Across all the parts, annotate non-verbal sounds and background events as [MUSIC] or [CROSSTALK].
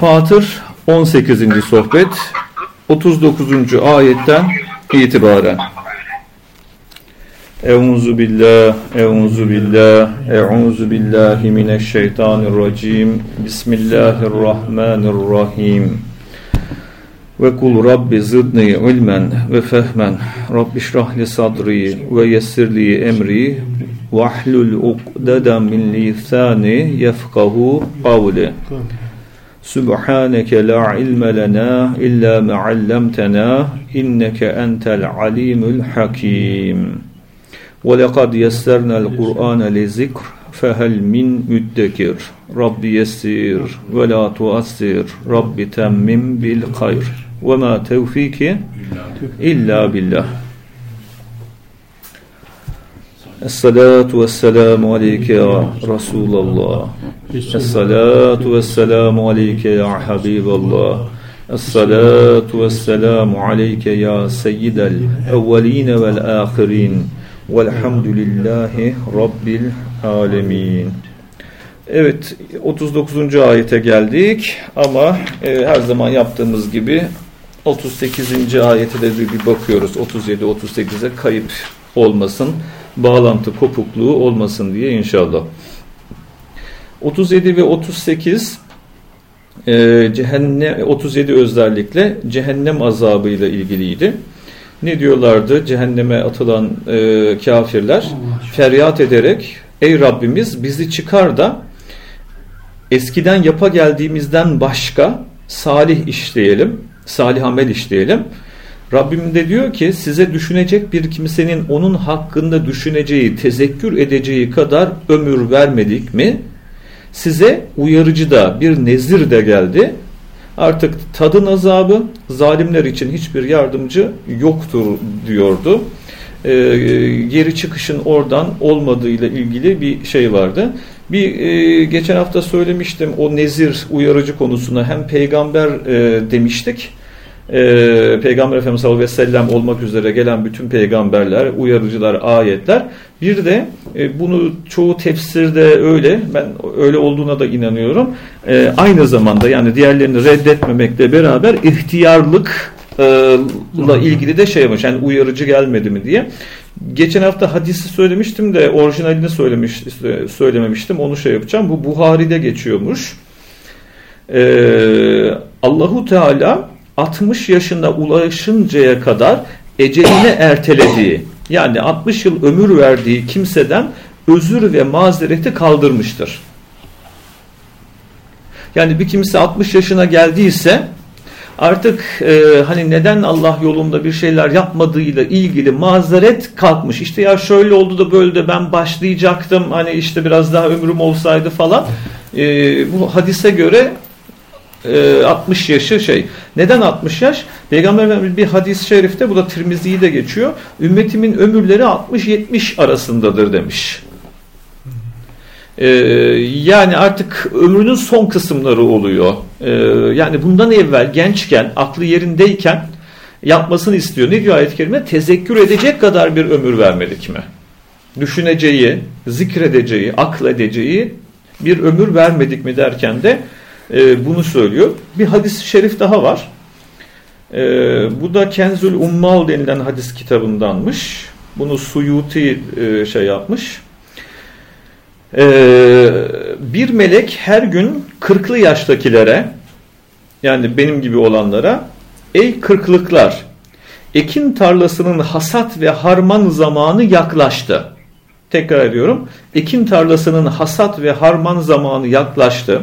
Fatır 18. sohbet 39. ayetten itibaren Euzu billah, euzu billah, euzu billahi mineşşeytanirracim. Bismillahirrahmanirrahim. Ve kul rabbi zidni ilmen ve fehmen. Rabbi şrah sadri ve yessir li emri ve ahlul ukdeden min lisani yefkahu kavli. Subhaneke سبحانك لا علم لنا إلا ما علمتنا إنك أنت العليم الحكيم. ولقد يسرنا القرآن لذكر فهل من مدكر؟ رب يسير ولا تؤثر رب تمم بالخير. وما توفيك إلا بالله. Ma tevfiki illa billah. Esselatu vesselamu aleyke ya Resulallah. Esselatu vesselamu aleyke ya Habiballah. Esselatu vesselamu aleyke ya seyyidel evveline vel ahirin. Velhamdülillahi Rabbil alemin. Evet 39. ayete geldik ama e, her zaman yaptığımız gibi 38. ayete de bir bakıyoruz. 37-38'e kayıp olmasın, bağlantı kopukluğu olmasın diye inşallah. 37 ve 38 e, cehennem 37 özellikle cehennem azabıyla ilgiliydi. Ne diyorlardı cehenneme atılan e, kafirler? Feryat ederek ey Rabbimiz bizi çıkar da eskiden yapa geldiğimizden başka salih işleyelim, salih amel işleyelim. Rabbim de diyor ki size düşünecek bir kimsenin onun hakkında düşüneceği, tezekkür edeceği kadar ömür vermedik mi? Size uyarıcı da bir nezir de geldi. Artık tadın azabı zalimler için hiçbir yardımcı yoktur diyordu. E, geri çıkışın oradan olmadığıyla ilgili bir şey vardı. Bir e, geçen hafta söylemiştim o nezir uyarıcı konusuna hem peygamber e, demiştik. E, peygamber Efendimiz sallallahu aleyhi ve sellem olmak üzere gelen bütün peygamberler, uyarıcılar, ayetler. Bir de e, bunu çoğu tefsirde öyle, ben öyle olduğuna da inanıyorum. E, aynı zamanda yani diğerlerini reddetmemekle beraber ihtiyarlık la ilgili de şey yapmış. Yani uyarıcı gelmedi mi diye. Geçen hafta hadisi söylemiştim de orijinalini söylemiş söylememiştim. Onu şey yapacağım. Bu Buhari'de geçiyormuş. Ee, Allahu Teala 60 yaşında ulaşıncaya kadar eceline ertelediği yani 60 yıl ömür verdiği kimseden özür ve mazereti kaldırmıştır. Yani bir kimse 60 yaşına geldiyse artık e, hani neden Allah yolunda bir şeyler yapmadığıyla ilgili mazeret kalkmış. İşte ya şöyle oldu da böyle de ben başlayacaktım hani işte biraz daha ömrüm olsaydı falan. E, bu hadise göre e, 60 yaşı şey. Neden 60 yaş? Peygamber bir hadis-i şerifte bu da Tirmizi'yi de geçiyor. Ümmetimin ömürleri 60-70 arasındadır demiş. Ee, yani artık ömrünün son kısımları oluyor. Ee, yani bundan evvel gençken, aklı yerindeyken yapmasını istiyor. Ne diyor ayet-i kerime? Tezekkür edecek kadar bir ömür vermedik mi? Düşüneceği, zikredeceği, akledeceği bir ömür vermedik mi derken de e, bunu söylüyor. Bir hadis-i şerif daha var. E, bu da Kenzül Ummal denilen hadis kitabındanmış. Bunu Suyuti e, şey yapmış. Ee, bir melek her gün kırklı yaştakilere yani benim gibi olanlara ey kırklıklar ekin tarlasının hasat ve harman zamanı yaklaştı. Tekrar ediyorum. Ekin tarlasının hasat ve harman zamanı yaklaştı.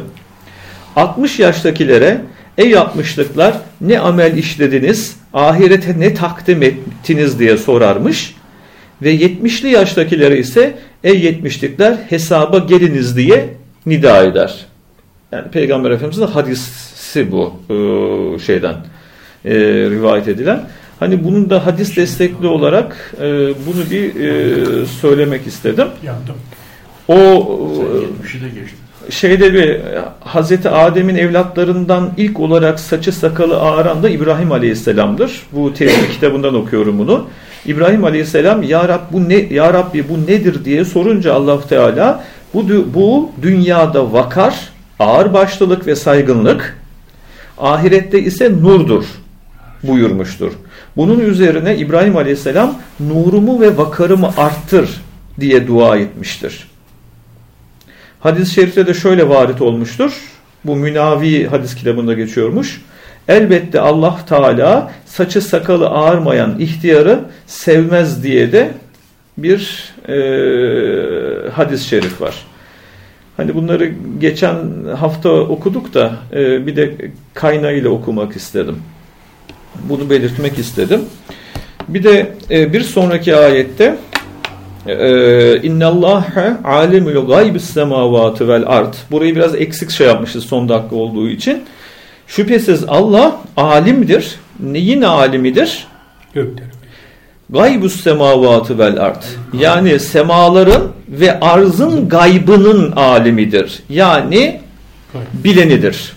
60 yaştakilere ey yapmışlıklar ne amel işlediniz, ahirete ne takdim ettiniz diye sorarmış. Ve 70'li yaştakilere ise ey yetmişlikler hesaba geliniz diye nida eder. Yani Peygamber Efendimiz'in hadisi bu e, şeyden e, rivayet edilen. Hani bunun da hadis destekli olarak e, bunu bir e, söylemek istedim. Yandım. O şeyde bir Hazreti Adem'in evlatlarından ilk olarak saçı sakalı ağaran da İbrahim Aleyhisselam'dır. Bu tevhid [COUGHS] kitabından okuyorum bunu. İbrahim Aleyhisselam ya Rab bu ne ya Rabbi bu nedir diye sorunca Allah Teala bu bu dünyada vakar, ağır başlılık ve saygınlık ahirette ise nurdur buyurmuştur. Bunun üzerine İbrahim Aleyhisselam nurumu ve vakarımı arttır diye dua etmiştir. Hadis-i şerifte de şöyle varit olmuştur. Bu münavi hadis kitabında geçiyormuş. Elbette Allah Teala saçı sakalı ağarmayan ihtiyarı sevmez diye de bir e, hadis-i şerif var. Hani bunları geçen hafta okuduk da e, bir de kaynağıyla okumak istedim. Bunu belirtmek istedim. Bir de e, bir sonraki ayette İnnallâhe alemül gaybis semâvâtı vel art. Burayı biraz eksik şey yapmışız son dakika olduğu için. Şüphesiz Allah alimdir. Neyin alimidir? Göklerin. Gaybus semavatı vel art. Yani semaların ve arzın gaybının alimidir. Yani bilenidir.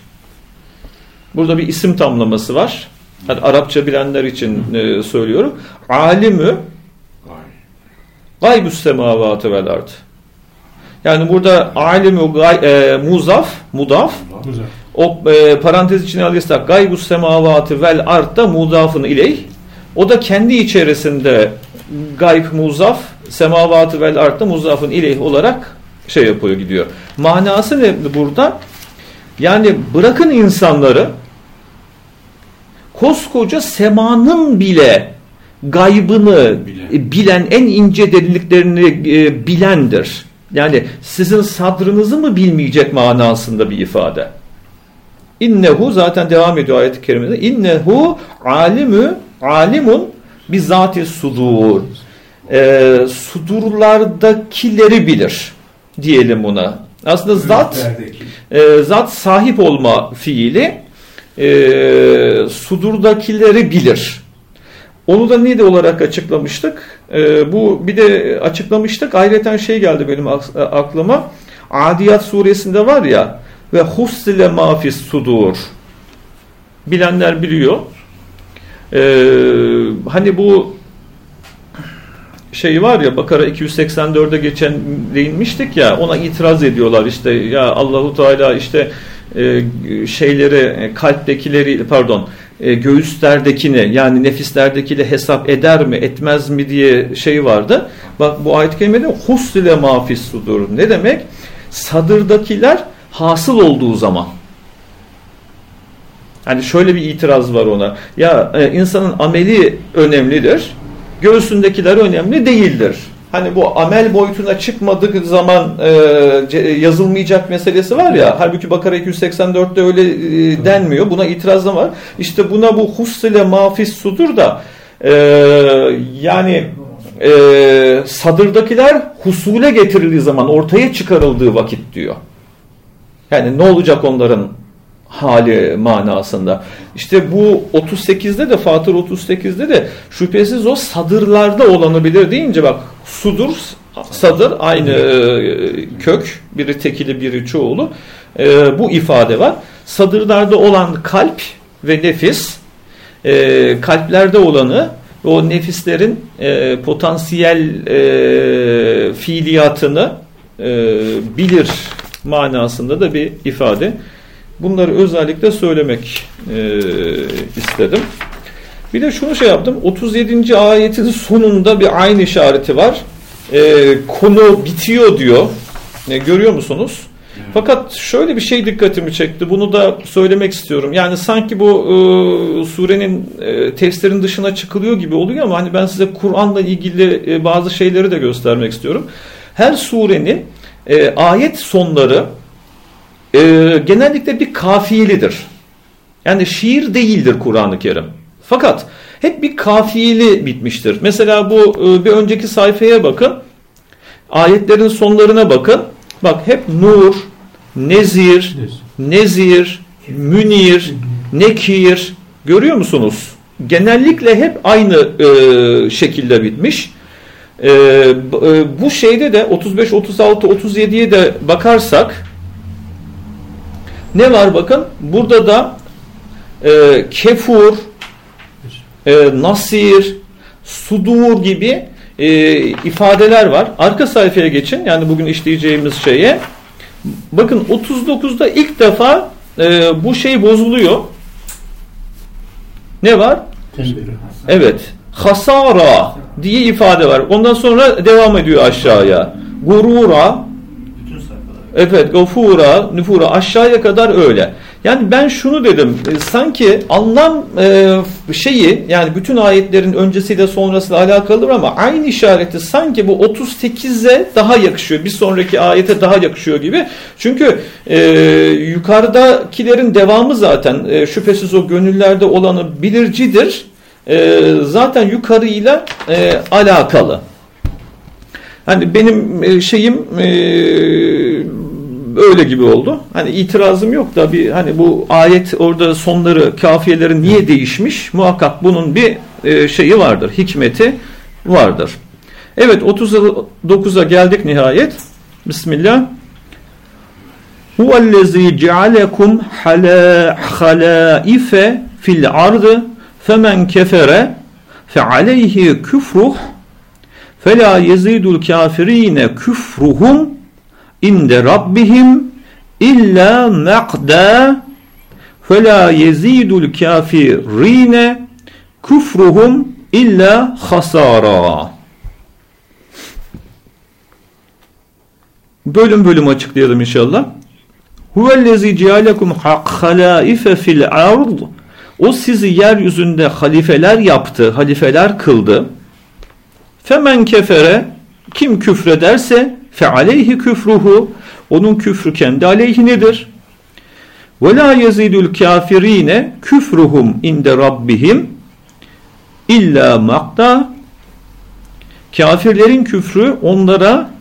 Burada bir isim tamlaması var. Yani Arapça bilenler için e, söylüyorum. Alimü gaybus semavatı vel art. Yani burada alimü gay, e, muzaf, mudaf. O e, parantez içine alırsak gaybus semavatı vel artta mudafın ileyh. O da kendi içerisinde gayb muzaf, semavatı vel artta muzafın ileyh olarak şey yapıyor gidiyor. Manası ne burada? Yani bırakın insanları koskoca semanın bile gaybını Bilen. bilen, en ince derinliklerini e, bilendir. Yani sizin sadrınızı mı bilmeyecek manasında bir ifade. İnnehu zaten devam ediyor ayet-i kerimede. İnnehu alimü alimun bizzati sudur. Ee, sudurlardakileri bilir diyelim buna. Aslında zat e, zat sahip olma fiili e, sudurdakileri bilir. Onu da ne de olarak açıklamıştık? E, bu bir de açıklamıştık. Ayrıca şey geldi benim ak- aklıma. Adiyat suresinde var ya ve hussile mafis sudur. Bilenler biliyor. E, hani bu şey var ya Bakara 284'e geçen değinmiştik ya ona itiraz ediyorlar işte ya Allahu Teala işte e, şeyleri e, kalptekileri pardon e, göğüslerdekini yani nefislerdekiyle hesap eder mi etmez mi diye şey vardı. Bak bu ayet-i kerimede husile mafis sudur. Ne demek? Sadırdakiler hasıl olduğu zaman. Hani şöyle bir itiraz var ona. Ya e, insanın ameli önemlidir. Göğsündekiler önemli değildir. Hani bu amel boyutuna çıkmadığı zaman e, yazılmayacak meselesi var ya. Halbuki Bakara 284'te öyle e, denmiyor. Buna itiraz da var. İşte buna bu hussile mafis sudur da e, yani e, sadırdakiler husule getirildiği zaman ortaya çıkarıldığı vakit diyor. Yani ne olacak onların hali manasında. İşte bu 38'de de Fatır 38'de de şüphesiz o sadırlarda olanabilir deyince bak sudur sadır aynı e, kök biri tekili biri çoğulu E, bu ifade var. Sadırlarda olan kalp ve nefis e, kalplerde olanı o nefislerin potansiyel e, fiiliyatını bilir manasında da bir ifade. Bunları özellikle söylemek e, istedim. Bir de şunu şey yaptım. 37. ayetin sonunda bir aynı işareti var. E, konu bitiyor diyor. E, görüyor musunuz? Fakat şöyle bir şey dikkatimi çekti. Bunu da söylemek istiyorum. Yani sanki bu e, surenin e, tefsirin dışına çıkılıyor gibi oluyor ama hani ben size Kur'an'la ilgili e, bazı şeyleri de göstermek istiyorum. Her surenin e, ayet sonları e, genellikle bir kafiyelidir. Yani şiir değildir Kur'an-ı Kerim. Fakat hep bir kafiyeli bitmiştir. Mesela bu e, bir önceki sayfaya bakın. Ayetlerin sonlarına bakın. Bak hep nur, nezir, nezir, münir, nekir. Görüyor musunuz? Genellikle hep aynı e, şekilde bitmiş. E, e, bu şeyde de 35, 36, 37'ye de bakarsak ne var bakın? Burada da e, kefur, e, nasir, sudur gibi e, ifadeler var. Arka sayfaya geçin. Yani bugün işleyeceğimiz şeye. Bakın 39'da ilk defa e, bu şey bozuluyor. Ne var? Evet. Hasara diye ifade var. Ondan sonra devam ediyor aşağıya. Gurura Evet, gafura, nüfura aşağıya kadar öyle. Yani ben şunu dedim, e, sanki anlam e, şeyi yani bütün ayetlerin öncesiyle sonrasıyla alakalıdır ama aynı işareti sanki bu 38'e daha yakışıyor. Bir sonraki ayete daha yakışıyor gibi. Çünkü e, yukarıdakilerin devamı zaten e, şüphesiz o gönüllerde olanı bilircidir. E, zaten yukarıyla e, alakalı. Hani benim e, şeyim e, öyle gibi oldu. Hani itirazım yok da bir hani bu ayet orada sonları kafiyelerin niye değişmiş? Muhakkak bunun bir e, şeyi vardır, hikmeti vardır. Evet 39'a geldik nihayet. Bismillah. Huvellezî cealekum halâife fil ardı femen kefere fealeyhi küfruh felâ yezîdul kafirîne küfruhum inde rabbihim illa maqda fela yezidul kafirine kufruhum illa hasara. Bölüm bölüm açıklayalım inşallah. Huvellezi cealekum halaife fil ard. O sizi yeryüzünde halifeler yaptı, halifeler kıldı. Femen kefere kim küfrederse fe aleyhi küfruhu onun küfrü kendi aleyhinedir. Ve la yezidul kafirine küfruhum inde rabbihim illa makta kafirlerin küfrü onlara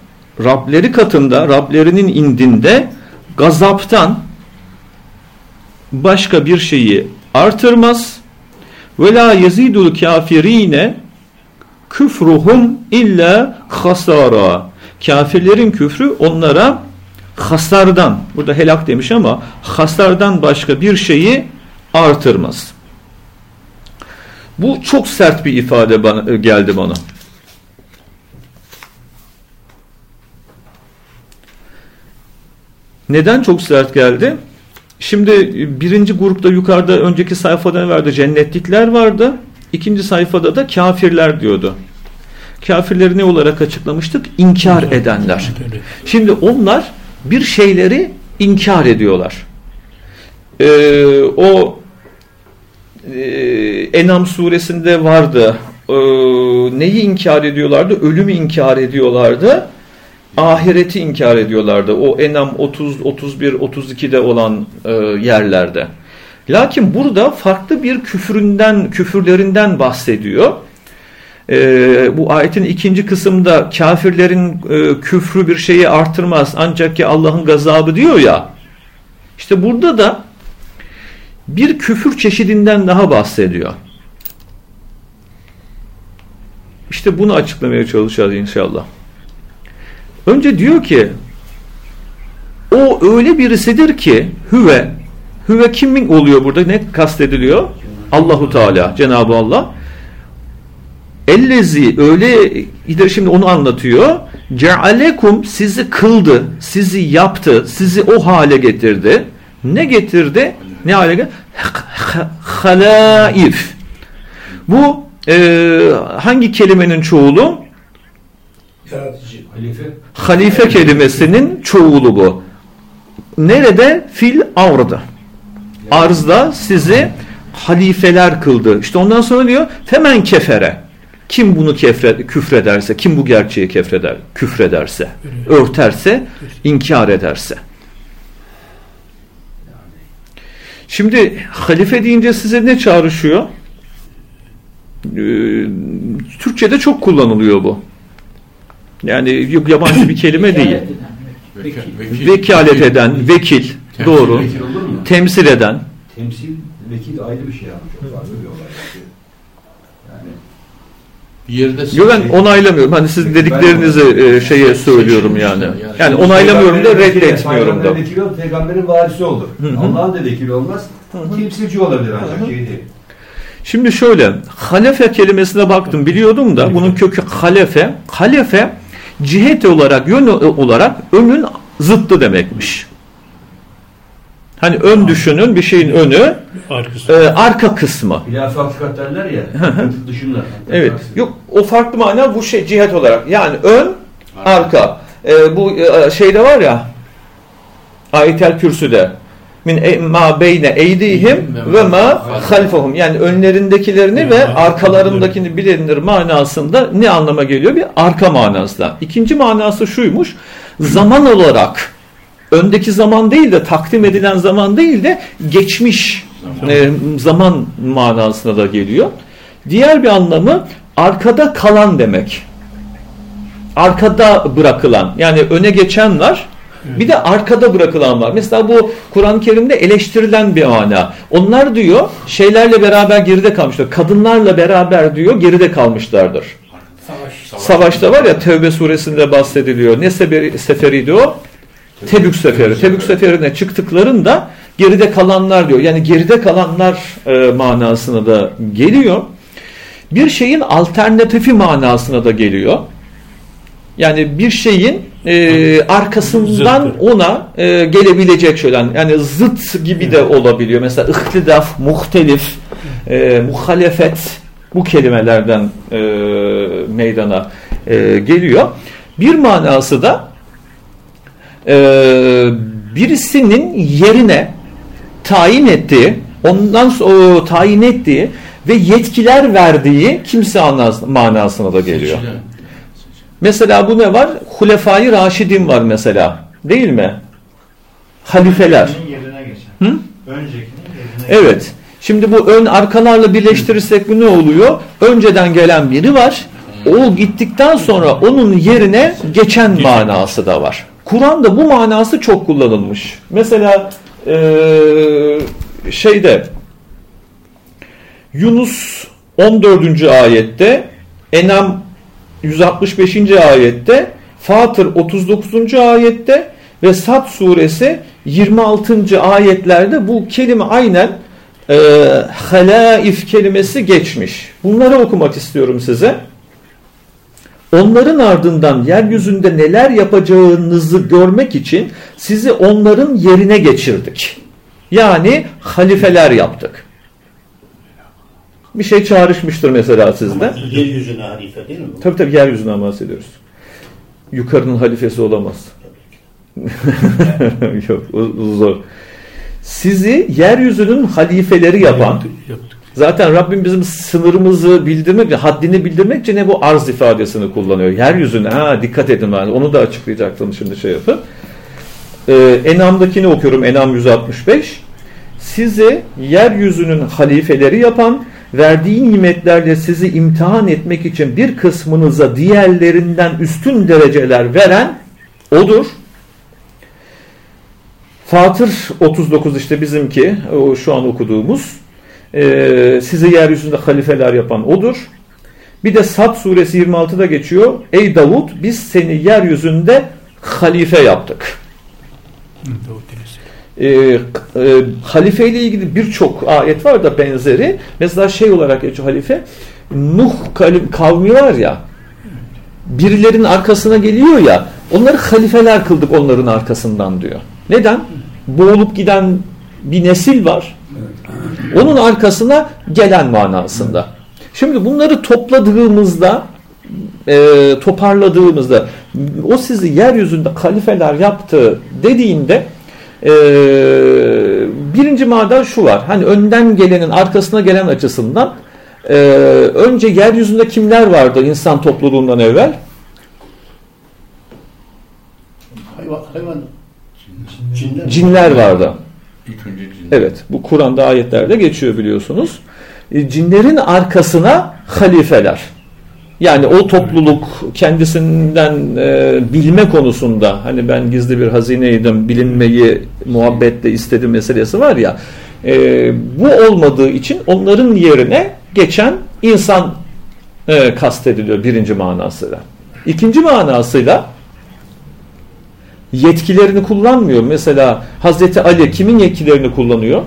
Rableri katında, Rablerinin indinde gazaptan başka bir şeyi artırmaz. Ve la yezidul kafirine küfruhum illa hasara. Kafirlerin küfrü onlara hasardan, burada helak demiş ama hasardan başka bir şeyi artırmaz. Bu çok sert bir ifade bana, geldi bana. Neden çok sert geldi? Şimdi birinci grupta yukarıda önceki sayfada ne vardı? Cennetlikler vardı. İkinci sayfada da kafirler diyordu. Kafirleri ne olarak açıklamıştık? İnkar edenler. Şimdi onlar bir şeyleri inkar ediyorlar. Ee, o e, Enam suresinde vardı. Ee, neyi inkar ediyorlardı? Ölümü inkar ediyorlardı. Ahireti inkar ediyorlardı. O Enam 30, 31, 32'de olan e, yerlerde. Lakin burada farklı bir küfründen, küfürlerinden bahsediyor e, bu ayetin ikinci kısımda kafirlerin e, küfrü bir şeyi artırmaz ancak ki Allah'ın gazabı diyor ya işte burada da bir küfür çeşidinden daha bahsediyor. İşte bunu açıklamaya çalışacağız inşallah. Önce diyor ki o öyle birisidir ki hüve hüve kimin oluyor burada ne kastediliyor? Allahu Teala Cenab-ı Allah Ellezi öyle şimdi onu anlatıyor. Cealekum sizi kıldı, sizi yaptı, sizi o hale getirdi. Ne getirdi? Ne hale getirdi? Halaif. Bu e, hangi kelimenin çoğulu? Yaratıcı. Halife. Halife kelimesinin çoğulu bu. Nerede? Fil avrada. Arzda sizi halifeler kıldı. İşte ondan sonra diyor femen kefere. Kim bunu kefre, küfrederse, kim bu gerçeği kefreder, küfrederse, örterse, inkar ederse. Şimdi halife deyince size ne çağrışıyor? Ee, Türkçe'de çok kullanılıyor bu. Yani yabancı bir kelime değil. Vekil. Vekalet eden, vekil, doğru. Vekil olur mu? Temsil eden. Temsil, vekil ayrı bir şey ama çok farklı bir olay. Yani Bir yerde Yo ben onaylamıyorum. Hani siz dediklerinizi e, şeye söylüyorum yani. Yani onaylamıyorum da Peygamberin vekili, reddetmiyorum da. Vekili olur, peygamberin varisi olur. Hı hı. Allah'ın da vekili olmaz. Temsilci olabilir ancak şey değil. Şimdi şöyle, halefe kelimesine baktım biliyordum da bunun kökü halefe. Halefe cihet olarak, yön olarak önün zıttı demekmiş. Hani ön düşünün bir şeyin önü, Arkası. e, arka kısmı. Hilaf hakikat derler ya. dışında. Evet. Yok o farklı mana bu şey cihet olarak. Yani ön, arka. E, bu e, şeyde var ya Ayet-el Kürsü'de min e- ma beyne eydihim ve ma halfahum yani önlerindekilerini ve arkalarındakini bilinir manasında ne anlama geliyor? Bir arka manasında. İkinci manası şuymuş. Zaman olarak öndeki zaman değil de takdim edilen zaman değil de geçmiş e, zaman manasına da geliyor. Diğer bir anlamı arkada kalan demek. Arkada bırakılan yani öne geçen var bir de arkada bırakılan var. Mesela bu Kur'an-ı Kerim'de eleştirilen bir mana. Onlar diyor şeylerle beraber geride kalmışlar. Kadınlarla beraber diyor geride kalmışlardır. Savaş. Savaşta var ya Tevbe suresinde bahsediliyor. Ne seferi, seferiydi o? Tebük seferi. Tebük seferine çıktıklarında geride kalanlar diyor. Yani geride kalanlar e, manasına da geliyor. Bir şeyin alternatifi manasına da geliyor. Yani bir şeyin e, arkasından Zıttı. ona e, gelebilecek şeyler. Yani zıt gibi de olabiliyor. Mesela ihtilaf, muhtelif, e, muhalefet bu kelimelerden e, meydana e, geliyor. Bir manası da e, birisinin yerine tayin ettiği, ondan sonra tayin ettiği ve yetkiler verdiği kimse anlas- manasına da geliyor. Seçilen. Mesela bu ne var? Hulefai Raşidin var mesela. Değil mi? Halifeler. Öncekinin yerine geçen. Hı? Evet. Şimdi bu ön arkalarla birleştirirsek bu ne oluyor? Önceden gelen biri var. O gittikten sonra onun yerine geçen manası da var. Kur'an'da bu manası çok kullanılmış. Mesela eee, şeyde Yunus 14. ayette Enam 165. ayette Fatır 39. ayette ve Sad suresi 26. ayetlerde bu kelime aynen e, halaif kelimesi geçmiş. Bunları okumak istiyorum size. Onların ardından yeryüzünde neler yapacağınızı görmek için sizi onların yerine geçirdik. Yani halifeler yaptık. Bir şey çağrışmıştır mesela sizde. Yeryüzüne halife değil mi? Tabii tabii yeryüzünden bahsediyoruz. Yukarının halifesi olamaz. [LAUGHS] Yok zor. Sizi yeryüzünün halifeleri yapan Yaptık, yaptık. Zaten Rabbim bizim sınırımızı bildirmek, haddini bildirmek için ne bu arz ifadesini kullanıyor. Yeryüzüne ha dikkat edin ben onu da açıklayacaktım şimdi şey yapıp. Ee, Enam'dakini okuyorum Enam 165. Sizi yeryüzünün halifeleri yapan verdiği nimetlerle sizi imtihan etmek için bir kısmınıza diğerlerinden üstün dereceler veren odur. Fatır 39 işte bizimki şu an okuduğumuz Ee, sizi yeryüzünde halifeler yapan odur. Bir de Sad suresi 26'da geçiyor. Ey Davud biz seni yeryüzünde halife yaptık. Ee, e, halife ile ilgili birçok ayet var da benzeri. Mesela şey olarak geçiyor halife. Nuh kavmi- var ya. Birilerinin arkasına geliyor ya. Onları halifeler kıldık onların arkasından diyor. Neden? Boğulup giden bir nesil var. Onun arkasına gelen manasında. Şimdi bunları topladığımızda e, toparladığımızda o sizi yeryüzünde halifeler yaptı dediğinde e, birinci maden şu var. Hani önden gelenin arkasına gelen açısından e, önce yeryüzünde kimler vardı insan topluluğundan evvel? Hayvan, hayvan. Cinler. Cinler vardı. Önce cin. Evet bu Kur'an'da ayetlerde geçiyor biliyorsunuz. E, cinlerin arkasına halifeler. Yani o topluluk kendisinden e, bilme konusunda hani ben gizli bir hazineydim bilinmeyi muhabbetle istedim meselesi var ya e, bu olmadığı için onların yerine geçen insan e, kastediliyor birinci manasıyla. İkinci manasıyla yetkilerini kullanmıyor. Mesela Hazreti Ali kimin yetkilerini kullanıyor?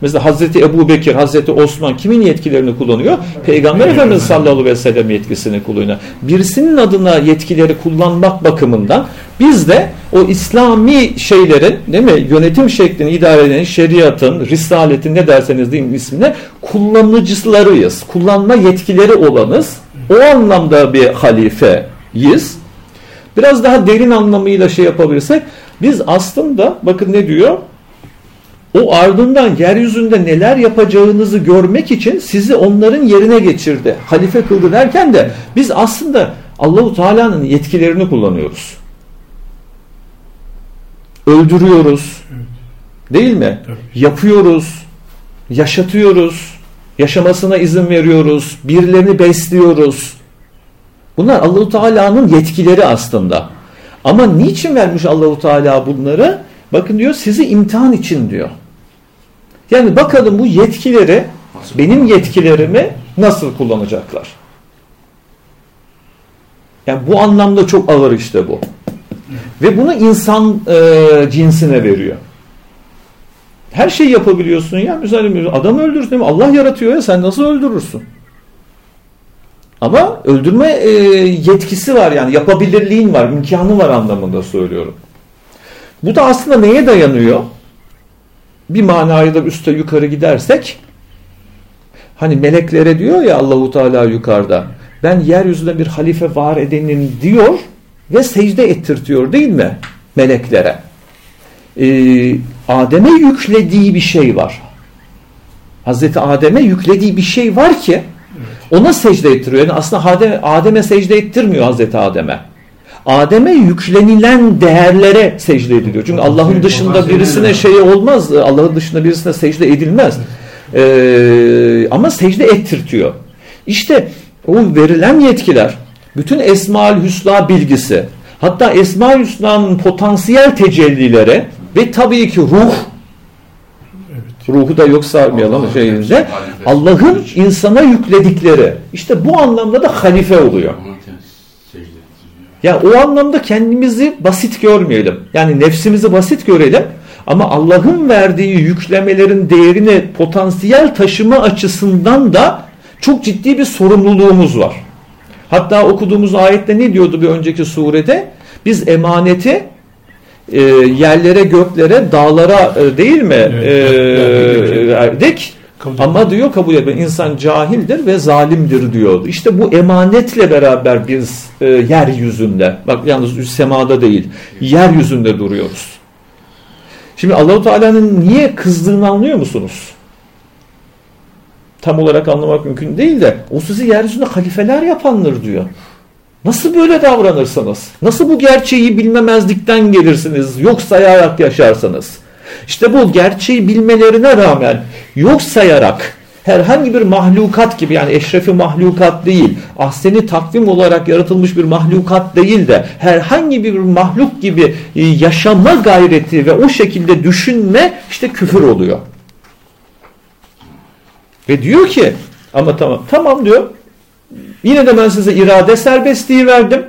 Mesela Hazreti Ebu Bekir, Hazreti Osman kimin yetkilerini kullanıyor? Peygamber Efendimiz sallallahu aleyhi ve sellem yetkisini kullanıyor. Birisinin adına yetkileri kullanmak bakımından biz de o İslami şeylerin değil mi yönetim şeklini idare eden şeriatın, risaletin ne derseniz deyin ismine kullanıcılarıyız. Kullanma yetkileri olanız. O anlamda bir halifeyiz. Biraz daha derin anlamıyla şey yapabilirsek biz aslında bakın ne diyor? O ardından yeryüzünde neler yapacağınızı görmek için sizi onların yerine geçirdi. Halife kıldı derken de biz aslında Allahu Teala'nın yetkilerini kullanıyoruz. Öldürüyoruz. Değil mi? Yapıyoruz. Yaşatıyoruz. Yaşamasına izin veriyoruz. Birilerini besliyoruz. Bunlar Allahu Teala'nın yetkileri aslında. Ama niçin vermiş Allahu Teala bunları? Bakın diyor sizi imtihan için diyor. Yani bakalım bu yetkileri benim yetkilerimi nasıl kullanacaklar? Yani bu anlamda çok ağır işte bu. Ve bunu insan e, cinsine veriyor. Her şeyi yapabiliyorsun ya. Mesela adam öldürsün değil mi? Allah yaratıyor ya sen nasıl öldürürsün? Ama öldürme e, yetkisi var yani yapabilirliğin var, imkanı var anlamında söylüyorum. Bu da aslında neye dayanıyor? Bir manayı da üste yukarı gidersek hani meleklere diyor ya Allahu Teala yukarıda ben yeryüzünde bir halife var edenin diyor ve secde ettirtiyor değil mi meleklere? Ee, Adem'e yüklediği bir şey var. Hazreti Adem'e yüklediği bir şey var ki ona secde ettiriyor. Yani aslında Adem'e Adem secde ettirmiyor Hazreti Adem'e. Adem'e yüklenilen değerlere secde ediliyor. Çünkü Allah'ın dışında birisine şey olmaz. Allah'ın dışında birisine secde edilmez. Ee, ama secde ettirtiyor. İşte o verilen yetkiler, bütün Esma-ül Hüsna bilgisi, hatta Esma-ül Hüsna'nın potansiyel tecellileri ve tabii ki ruh, ruhu da yok sarmayalım şeyince, Allah'ın insana yükledikleri, işte bu anlamda da halife oluyor. Ya o anlamda kendimizi basit görmeyelim. Yani nefsimizi basit görelim. Ama Allah'ın verdiği yüklemelerin değerini potansiyel taşıma açısından da çok ciddi bir sorumluluğumuz var. Hatta okuduğumuz ayette ne diyordu bir önceki surede? Biz emaneti e, yerlere, göklere, dağlara e, değil mi evet, e, verdik? Kabul Ama diyor kabul etme. İnsan cahildir ve zalimdir diyor. İşte bu emanetle beraber biz e, yeryüzünde, bak yalnız semada değil, yeryüzünde duruyoruz. Şimdi Allahu Teala'nın niye kızdığını anlıyor musunuz? Tam olarak anlamak mümkün değil de o sizi yeryüzünde halifeler yapandır diyor. Nasıl böyle davranırsanız, nasıl bu gerçeği bilmemezlikten gelirsiniz, yok sayarak yaşarsanız, işte bu gerçeği bilmelerine rağmen yok sayarak herhangi bir mahlukat gibi yani eşrefi mahlukat değil, ahseni takvim olarak yaratılmış bir mahlukat değil de herhangi bir mahluk gibi e, yaşama gayreti ve o şekilde düşünme işte küfür oluyor. Ve diyor ki ama tamam tamam diyor yine de ben size irade serbestliği verdim.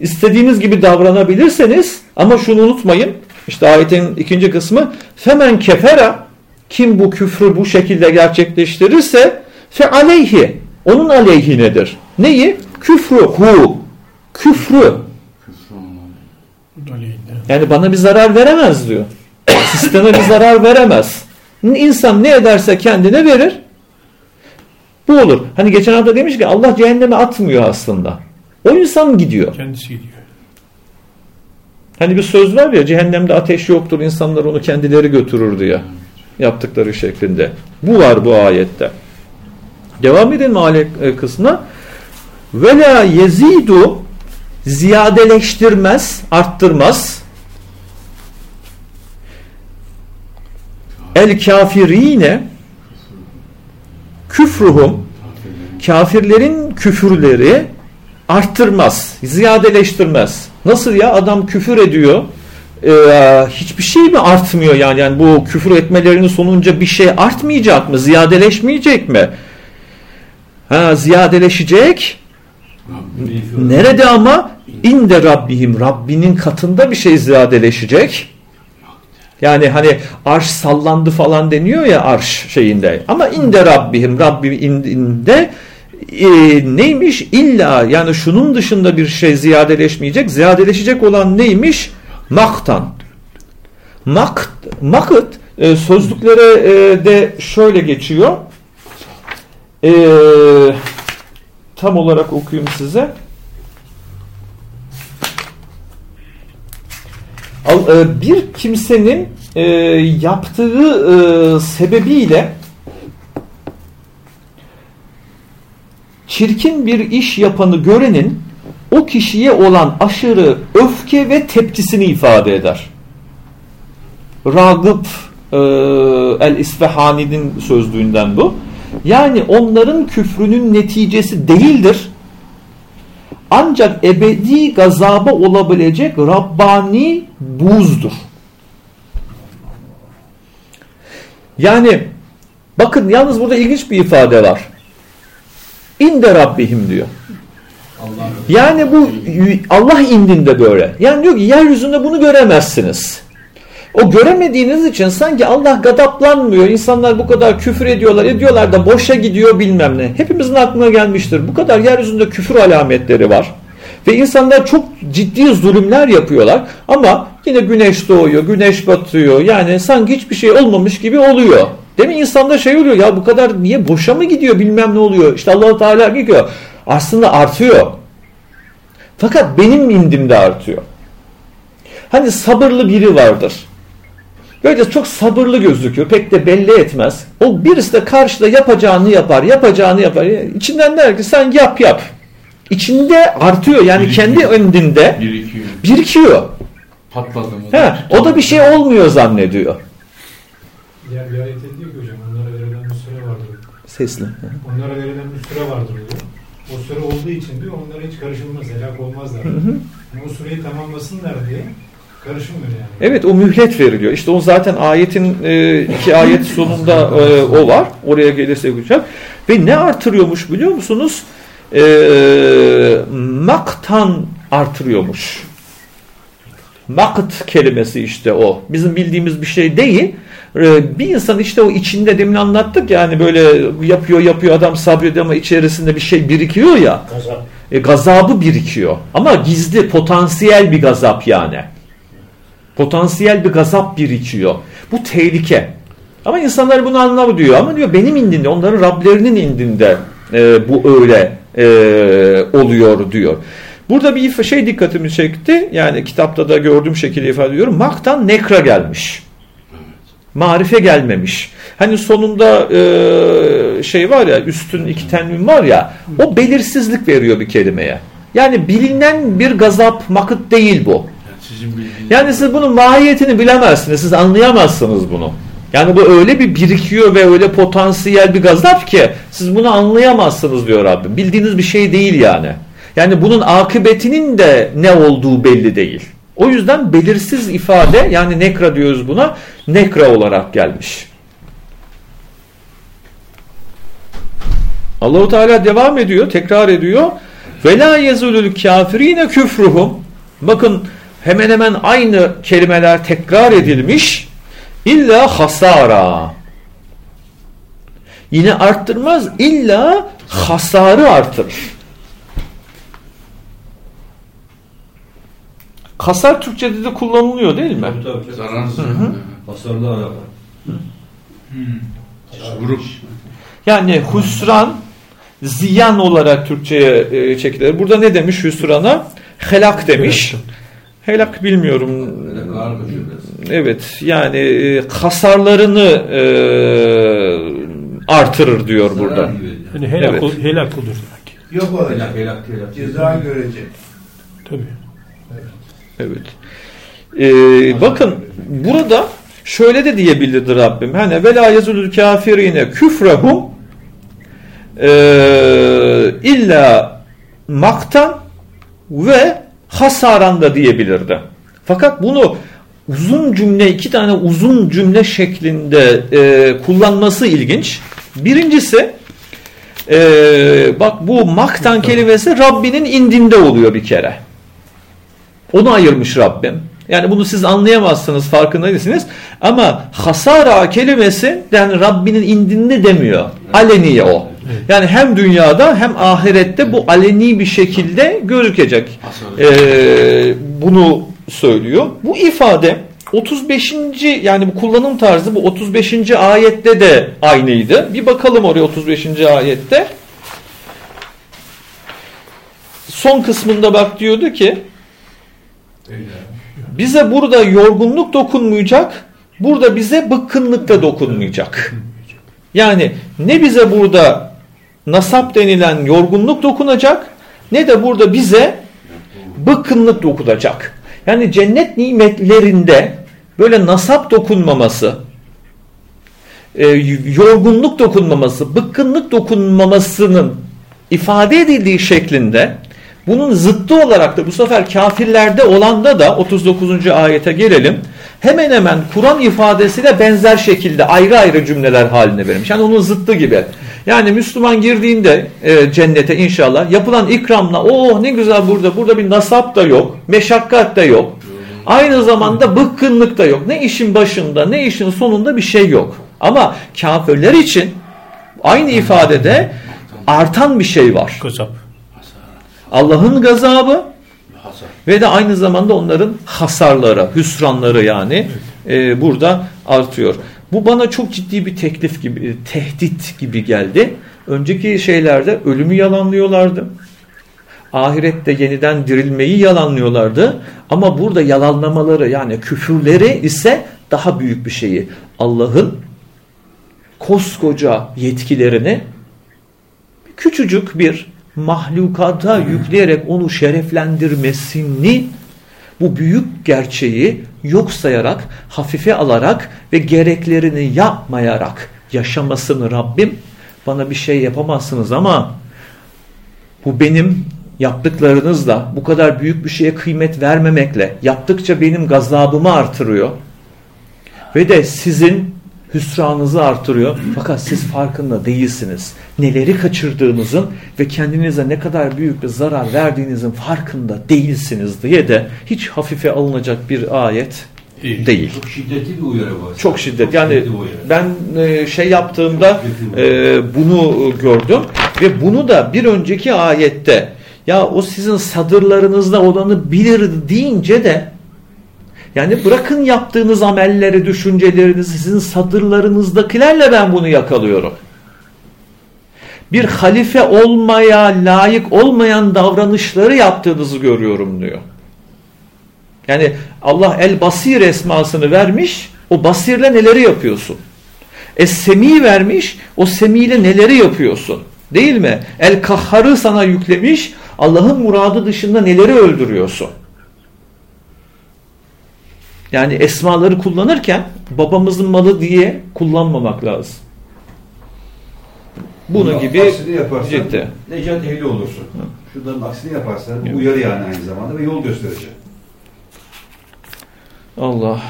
İstediğiniz gibi davranabilirseniz ama şunu unutmayın işte ayetin ikinci kısmı femen kefera kim bu küfrü bu şekilde gerçekleştirirse fe aleyhi onun aleyhinedir. Neyi? Küfrü hu. Küfrü. Yani bana bir zarar veremez diyor. Sisteme bir zarar veremez. İnsan ne ederse kendine verir. Bu olur. Hani geçen hafta demiş ki Allah cehenneme atmıyor aslında. O insan gidiyor. Kendisi gidiyor. Hani bir söz var ya cehennemde ateş yoktur insanlar onu kendileri götürür diye yaptıkları şeklinde. Bu var bu ayette. Devam edelim ayet e, kısmına. Ve la yezidu ziyadeleştirmez, arttırmaz. El kafirine küfruhum kafirlerin küfürleri arttırmaz, ziyadeleştirmez. Nasıl ya adam küfür ediyor. Ee, hiçbir şey mi artmıyor yani? yani bu küfür etmelerinin sonunca bir şey artmayacak mı? Ziyadeleşmeyecek mi? Ha, ziyadeleşecek. Nerede ama? İnde Rabbihim. Rabbinin katında bir şey ziyadeleşecek. Yani hani arş sallandı falan deniyor ya arş şeyinde. Ama inde Rabbihim Rabbim indinde e, neymiş? İlla yani şunun dışında bir şey ziyadeleşmeyecek. Ziyadeleşecek olan neymiş? Maktan. Makt, makıt e, sözlüklere e, de şöyle geçiyor. E, tam olarak okuyayım size. Bir kimsenin e, yaptığı e, sebebiyle çirkin bir iş yapanı görenin o kişiye olan aşırı öfke ve tepkisini ifade eder. Ragıp e, el-İsfahani'nin sözlüğünden bu. Yani onların küfrünün neticesi değildir. Ancak ebedi gazaba olabilecek Rabbani buzdur. Yani bakın yalnız burada ilginç bir ifade var. İnde Rabbihim diyor. Yani bu Allah indinde böyle. Yani diyor ki yeryüzünde bunu göremezsiniz. O göremediğiniz için sanki Allah gadaplanmıyor. İnsanlar bu kadar küfür ediyorlar, ediyorlar da boşa gidiyor bilmem ne. Hepimizin aklına gelmiştir. Bu kadar yeryüzünde küfür alametleri var. Ve insanlar çok ciddi zulümler yapıyorlar. Ama yine güneş doğuyor, güneş batıyor. Yani sanki hiçbir şey olmamış gibi oluyor. Değil mi? İnsanda şey oluyor ya bu kadar niye boşa mı gidiyor bilmem ne oluyor. İşte allah Teala diyor aslında artıyor. Fakat benim indimde artıyor. Hani sabırlı biri vardır. Böyle çok sabırlı gözüküyor. Pek de belli etmez. O birisi de karşıda yapacağını yapar, yapacağını yapar. İçinden der ki sen yap yap. İçinde artıyor. Yani birikiyor. kendi önünde birikiyor. birikiyor. Patladı mı? He, o da bir şey olmuyor zannediyor. Diğer bir ayet ediyor ki hocam onlara verilen bir süre vardır. Sesli. Onlara verilen bir süre vardır diyor. O süre olduğu için diyor onlara hiç karışılmaz, helak olmazlar. Yani o süreyi tamamlasınlar diye Karışmıyor yani. Evet o mühlet veriliyor. İşte o zaten ayetin e, iki ayet sonunda e, o var. Oraya gelirse hocam. Ve ne artırıyormuş biliyor musunuz? E, maktan artırıyormuş. Makt kelimesi işte o. Bizim bildiğimiz bir şey değil. E, bir insan işte o içinde demin anlattık yani böyle yapıyor yapıyor adam sabrediyor ama içerisinde bir şey birikiyor ya. Gazap. E, gazabı birikiyor. Ama gizli potansiyel bir gazap yani. Potansiyel bir gazap birikiyor. Bu tehlike. Ama insanlar bunu anlamıyor. Ama diyor benim indinde, onların Rablerinin indinde e, bu öyle e, oluyor diyor. Burada bir şey dikkatimi çekti. Yani kitapta da gördüğüm şekilde ifade ediyorum. Maktan nekra gelmiş. Marife gelmemiş. Hani sonunda e, şey var ya üstün iki tenvin var ya o belirsizlik veriyor bir kelimeye. Yani bilinen bir gazap makıt değil bu. Yani siz bunun mahiyetini bilemezsiniz. Siz anlayamazsınız bunu. Yani bu öyle bir birikiyor ve öyle potansiyel bir gazap ki siz bunu anlayamazsınız diyor Rabbim. Bildiğiniz bir şey değil yani. Yani bunun akıbetinin de ne olduğu belli değil. O yüzden belirsiz ifade yani nekra diyoruz buna nekra olarak gelmiş. Allahu Teala devam ediyor, tekrar ediyor. Ve la yezulul kafirine küfruhum. Bakın hemen hemen aynı kelimeler tekrar edilmiş. İlla hasara. Yine arttırmaz. İlla hasarı artırır. Hasar Türkçe'de de kullanılıyor değil mi? Tabii tabii. Zararsız. Hasarlı araba. Grup. Yani husran ziyan olarak Türkçe'ye e, çekilir. Burada ne demiş hüsrana? Helak demiş. Helak bilmiyorum. Evet yani e, hasarlarını e, artırır diyor burada. Yani helak, evet. ol, helak olur demek. Yok o helak, helak, helak. Ceza görecek. Tabii. Evet. Ee, bakın burada şöyle de diyebilirdi Rabbim. Hani vela yazulul kafirine küfrehum e, illa maktan ve hasaran da diyebilirdi. Fakat bunu uzun cümle, iki tane uzun cümle şeklinde e, kullanması ilginç. Birincisi e, bak bu maktan kelimesi Rabbinin indinde oluyor bir kere. Onu ayırmış Rabbim. Yani bunu siz anlayamazsınız farkında değilsiniz. Ama hasara kelimesinden Rabbinin indinde demiyor. Aleniye o. Yani hem dünyada hem ahirette bu aleni bir şekilde gözükecek. Ee, bunu söylüyor. Bu ifade 35. yani bu kullanım tarzı bu 35. ayette de aynıydı. Bir bakalım oraya 35. ayette. Son kısmında bak diyordu ki bize burada yorgunluk dokunmayacak, burada bize bıkkınlık da dokunmayacak. Yani ne bize burada nasap denilen yorgunluk dokunacak ne de burada bize bıkkınlık dokunacak. Yani cennet nimetlerinde böyle nasap dokunmaması, e, yorgunluk dokunmaması, bıkkınlık dokunmamasının ifade edildiği şeklinde bunun zıttı olarak da bu sefer kafirlerde olanda da 39. ayete gelelim. Hemen hemen Kur'an ifadesiyle benzer şekilde ayrı ayrı cümleler haline verilmiş. Yani onun zıttı gibi. Yani Müslüman girdiğinde e, cennete inşallah yapılan ikramla oh ne güzel burada burada bir nasap da yok, meşakkat da yok. Aynı zamanda bıkkınlık da yok. Ne işin başında ne işin sonunda bir şey yok. Ama kafirler için aynı ifadede artan bir şey var. Allah'ın gazabı ve de aynı zamanda onların hasarları, hüsranları yani e, burada artıyor. Bu bana çok ciddi bir teklif gibi, tehdit gibi geldi. Önceki şeylerde ölümü yalanlıyorlardı. Ahirette yeniden dirilmeyi yalanlıyorlardı. Ama burada yalanlamaları yani küfürleri ise daha büyük bir şeyi. Allah'ın koskoca yetkilerini küçücük bir mahlukata yükleyerek onu şereflendirmesini bu büyük gerçeği yok sayarak, hafife alarak ve gereklerini yapmayarak yaşamasını Rabbim. Bana bir şey yapamazsınız ama bu benim yaptıklarınızla bu kadar büyük bir şeye kıymet vermemekle yaptıkça benim gazabımı artırıyor. Ve de sizin hüsranınızı artırıyor. Fakat siz farkında değilsiniz. Neleri kaçırdığınızın ve kendinize ne kadar büyük bir zarar verdiğinizin farkında değilsiniz diye de hiç hafife alınacak bir ayet değil. değil. Çok şiddetli bir uyarı var. Çok şiddet. Yani ben e, şey yaptığımda e, bunu gördüm ve bunu da bir önceki ayette ya o sizin sadırlarınızda olanı bilir deyince de yani bırakın yaptığınız amelleri, düşüncelerinizi sizin sadırlarınızdakilerle ben bunu yakalıyorum. Bir halife olmaya layık olmayan davranışları yaptığınızı görüyorum diyor. Yani Allah El Basir esmasını vermiş, o basirle neleri yapıyorsun? Es Semi vermiş, o semiyle neleri yapıyorsun? Değil mi? El Kahhar'ı sana yüklemiş, Allah'ın muradı dışında neleri öldürüyorsun? Yani esmaları kullanırken babamızın malı diye kullanmamak lazım. Bunun Bunu gibi yaparsan, ciddi. Necat ehli olursun. Şunların aksini yaparsan uyarı yani aynı zamanda ve yol gösterici. Allah.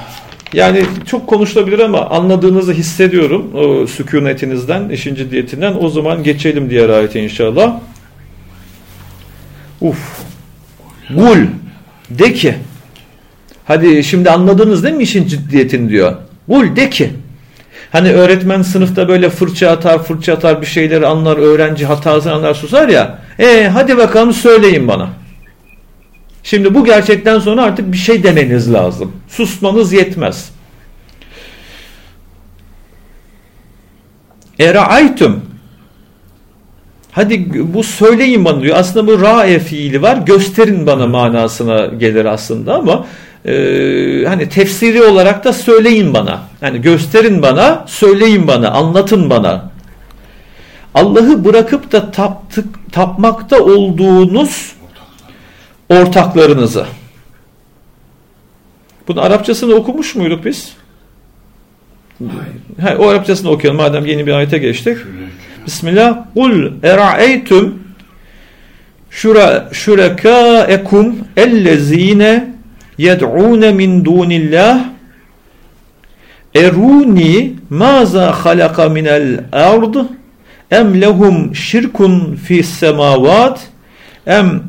Yani çok konuşulabilir ama anladığınızı hissediyorum o sükunetinizden, işin ciddiyetinden. O zaman geçelim diğer ayete inşallah. Uf. Gul. De ki. Hadi şimdi anladınız değil mi işin ciddiyetini diyor. Gul de ki. Hani öğretmen sınıfta böyle fırça atar fırça atar bir şeyleri anlar öğrenci hatasını anlar susar ya. E hadi bakalım söyleyin bana. Şimdi bu gerçekten sonra artık bir şey demeniz lazım. Susmanız yetmez. Eraaytum Hadi bu söyleyin bana diyor. Aslında bu ra'e fiili var. Gösterin bana manasına gelir aslında ama e, hani tefsiri olarak da söyleyin bana. Hani gösterin bana, söyleyin bana, anlatın bana. Allah'ı bırakıp da taptık, tapmakta olduğunuz ortaklarınızı. Bunun Arapçasını okumuş muyduk biz? Ha, o Arapçasını okuyalım madem yeni bir ayete geçtik. Bismillah. Kul era'eytum şura şurakâekum ellezîne yed'ûne min dûnillah eruni maza halaka minel ard em lehum şirkun fis semavat em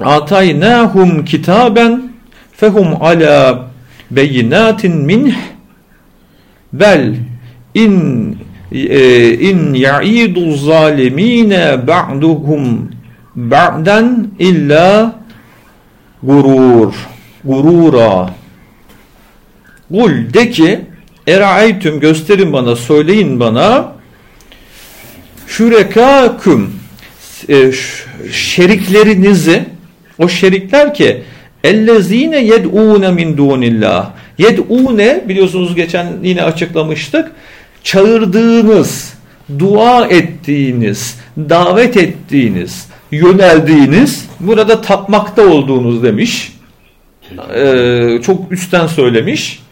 ataynahum kitaben fehum ala beyinatin minh bel in in ya'idu zalimine ba'duhum ba'den illa gurur gurura. Kul de ki eraaytüm gösterin bana söyleyin bana. Şürekâküm e, şeriklerinizi o şerikler ki ellezine yed'ûne min dûnillah yed'ûne biliyorsunuz geçen yine açıklamıştık çağırdığınız dua ettiğiniz davet ettiğiniz yöneldiğiniz burada tapmakta olduğunuz demiş ee, çok üstten söylemiş.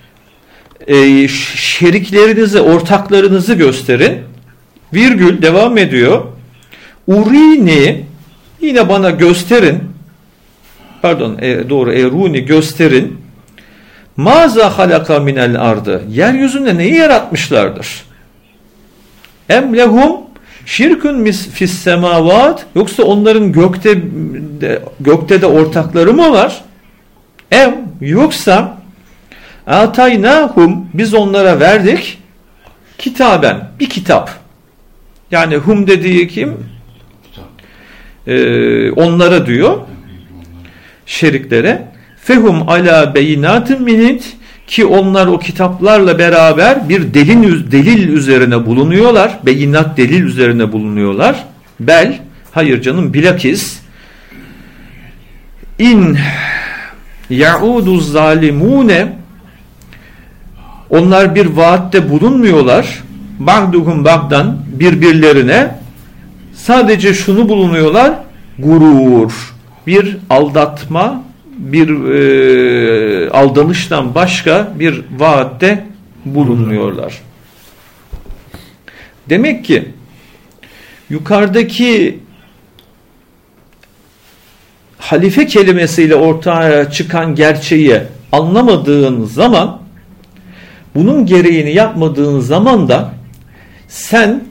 E, şeriklerinizi ortaklarınızı gösterin. Virgül devam ediyor. Urini yine bana gösterin. Pardon e, doğru eruni gösterin. Maza halaka minel ardı. Yeryüzünde neyi yaratmışlardır? Em lehum şirkün fis semavat. Yoksa onların gökte de, gökte de ortakları mı var em yoksa ataynahum biz onlara verdik kitaben bir kitap yani hum dediği kim ee, onlara diyor şeriklere fehum ala beyinatin minit ki onlar o kitaplarla beraber bir delil, delil üzerine bulunuyorlar. Beyinat delil üzerine bulunuyorlar. Bel, hayır canım bilakis in yaudu zalimune onlar bir vaatte bulunmuyorlar. Ba'duhum ba'dan birbirlerine sadece şunu bulunuyorlar. Gurur. Bir aldatma, bir e, aldanıştan başka bir vaatte bulunmuyorlar. Demek ki yukarıdaki halife kelimesiyle ortaya çıkan gerçeği anlamadığın zaman bunun gereğini yapmadığın zaman da sen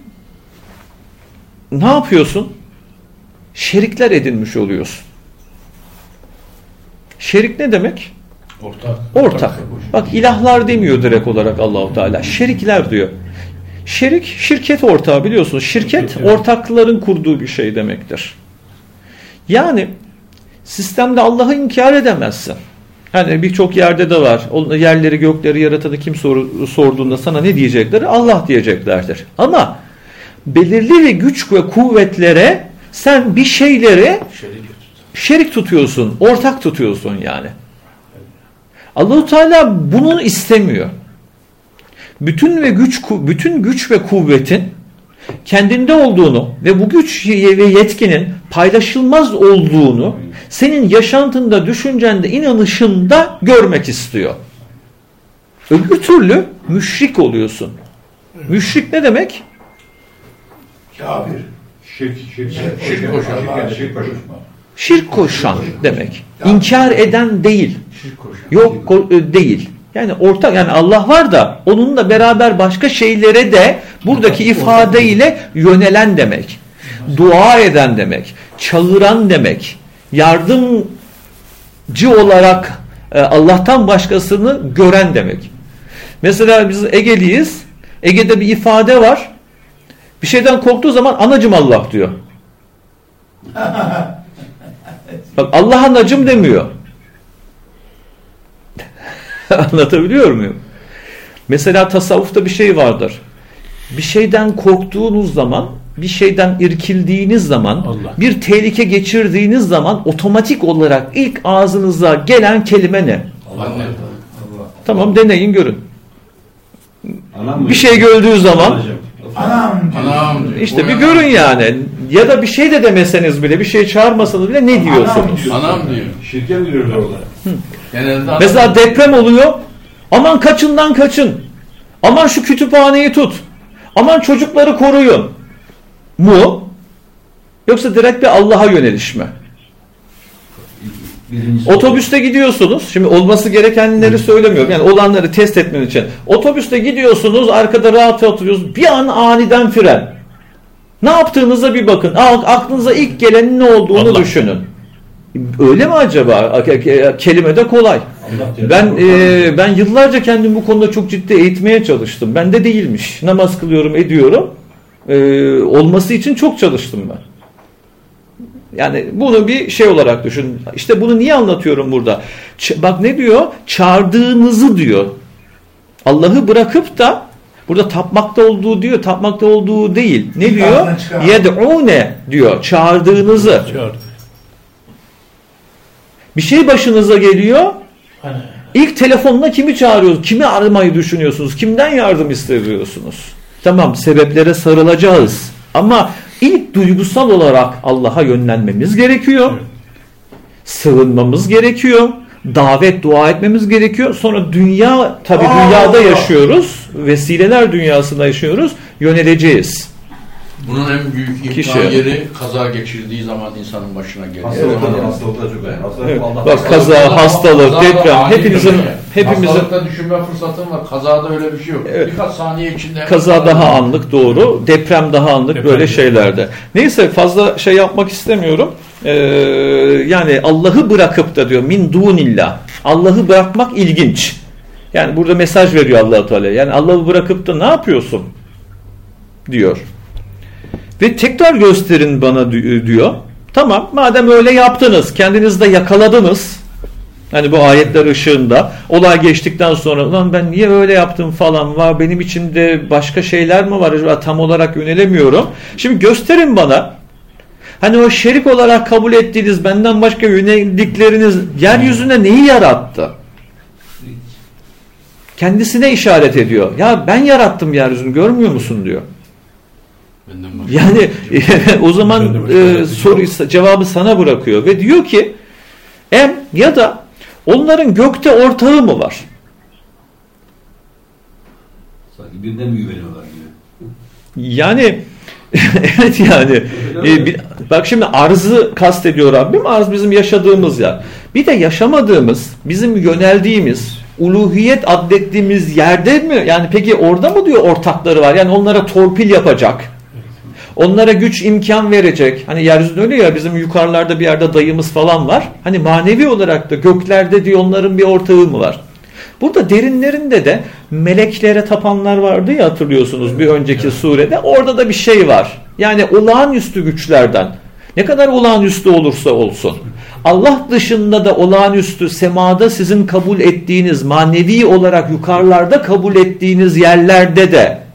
ne yapıyorsun? Şerikler edinmiş oluyorsun. Şerik ne demek? Ortak. Ortak. Bak ilahlar demiyor direkt olarak Allahu Teala. Şerikler diyor. Şerik şirket ortağı biliyorsunuz. Şirket ortakların kurduğu bir şey demektir. Yani sistemde Allah'ı inkar edemezsin. Yani birçok yerde de var. Yerleri gökleri yaratanı kim sor, sorduğunda sana ne diyecekler? Allah diyeceklerdir. Ama belirli ve güç ve kuvvetlere sen bir şeyleri şerik tutuyorsun, ortak tutuyorsun yani. Allahu Teala bunu istemiyor. Bütün ve güç bütün güç ve kuvvetin kendinde olduğunu ve bu güç ve yetkinin paylaşılmaz olduğunu senin yaşantında, düşüncende, inanışında görmek istiyor. Öbür türlü müşrik oluyorsun. Müşrik ne demek? Kafir. Şirk, şirk, şirk, şirk koşan. şirk, şirk koşan. Şirk koşan demek. İnkar eden değil. Şirk koşan. Yok ko- değil. Yani ortak yani Allah var da onunla beraber başka şeylere de buradaki ifadeyle yönelen demek. Dua eden demek. Çağıran demek. Yardımcı olarak e, Allah'tan başkasını gören demek. Mesela biz Ege'liyiz. Ege'de bir ifade var. Bir şeyden korktuğu zaman anacım Allah diyor. [LAUGHS] Bak Allah anacım demiyor. [LAUGHS] Anlatabiliyor muyum? Mesela tasavvufta bir şey vardır. Bir şeyden korktuğunuz zaman, bir şeyden irkildiğiniz zaman, Allah. bir tehlike geçirdiğiniz zaman otomatik olarak ilk ağzınıza gelen kelime ne? Anne. Tamam deneyin görün. Anam mı? Bir şey gördüğü zaman. Anam. Anam işte bir görün yani. Ya da bir şey de demeseniz bile, bir şey çağırmasanız bile ne diyorsunuz? Anam diyor. Şirke mi giriyorlar orada? Genelde anam- Mesela deprem oluyor. Aman kaçından kaçın. Aman şu kütüphaneyi tut. Aman çocukları koruyun. Mu? Yoksa direkt bir Allah'a yöneliş mi? Birincisi Otobüste gidiyorsunuz. Şimdi olması gerekenleri söylemiyorum. Yani olanları test etmen için. Otobüste gidiyorsunuz. Arkada rahat oturuyorsunuz. Bir an aniden fren. Ne yaptığınıza bir bakın. Aklınıza ilk gelenin ne olduğunu Allah. düşünün. Öyle mi acaba? Kelime de kolay. Ben e, ben yıllarca kendimi bu konuda çok ciddi eğitmeye çalıştım. Bende değilmiş. Namaz kılıyorum, ediyorum. E, olması için çok çalıştım ben. Yani bunu bir şey olarak düşün. İşte bunu niye anlatıyorum burada? Ç bak ne diyor? Çağırdığınızı diyor. Allah'ı bırakıp da burada tapmakta olduğu diyor. Tapmakta olduğu değil. Ne diyor? Yed'une diyor. Çağırdığınızı. Çağırdı. Bir şey başınıza geliyor. Hani? İlk telefonla kimi çağırıyorsunuz? Kimi aramayı düşünüyorsunuz? Kimden yardım istiyorsunuz? Tamam sebeplere sarılacağız. Ama ilk duygusal olarak Allah'a yönlenmemiz gerekiyor. Sığınmamız gerekiyor. Davet, dua etmemiz gerekiyor. Sonra dünya, tabi dünyada yaşıyoruz. Vesileler dünyasında yaşıyoruz. Yöneleceğiz. Bunun en büyük imtihan Kişi. yeri kaza geçirdiği zaman insanın başına geliyor. Hastalıkta evet. hastalıkta çok önemli. Evet. Bak kaza, hastalık, kaza deprem hepinizin hepimizin hastalıkta düşünme fırsatın var. Kazada öyle bir şey yok. Evet. Birkaç saniye içinde kaza daha anlık doğru, deprem daha anlık deprem böyle şeylerde. Neyse fazla şey yapmak istemiyorum. Ee, yani Allah'ı bırakıp da diyor min dunillah. Allah'ı bırakmak ilginç. Yani burada mesaj veriyor Allah Teala. Yani Allah'ı bırakıp da ne yapıyorsun? diyor. Ve tekrar gösterin bana diyor. Tamam madem öyle yaptınız kendiniz de yakaladınız. Hani bu ayetler ışığında olay geçtikten sonra ulan ben niye öyle yaptım falan var benim içimde başka şeyler mi var acaba tam olarak yönelemiyorum. Şimdi gösterin bana hani o şerik olarak kabul ettiğiniz benden başka yöneldikleriniz yeryüzüne neyi yarattı? Kendisine işaret ediyor. Ya ben yarattım yeryüzünü görmüyor musun diyor. Yani [LAUGHS] o zaman e, soru cevabı sana bırakıyor ve diyor ki em ya da onların gökte ortağı mı var? Sanki birden mi güveniyorlar gibi? Yani [LAUGHS] evet yani e, bir, bak şimdi arzı kastediyor Rabbim arz bizim yaşadığımız yer. Bir de yaşamadığımız bizim yöneldiğimiz uluhiyet adettiğimiz yerde mi? Yani peki orada mı diyor ortakları var? Yani onlara torpil yapacak Onlara güç imkan verecek. Hani yeryüzünde öyle ya bizim yukarılarda bir yerde dayımız falan var. Hani manevi olarak da göklerde diyor onların bir ortağı mı var? Burada derinlerinde de meleklere tapanlar vardı ya hatırlıyorsunuz bir önceki surede. Orada da bir şey var. Yani olağanüstü güçlerden. Ne kadar olağanüstü olursa olsun. Allah dışında da olağanüstü semada sizin kabul ettiğiniz manevi olarak yukarılarda kabul ettiğiniz yerlerde de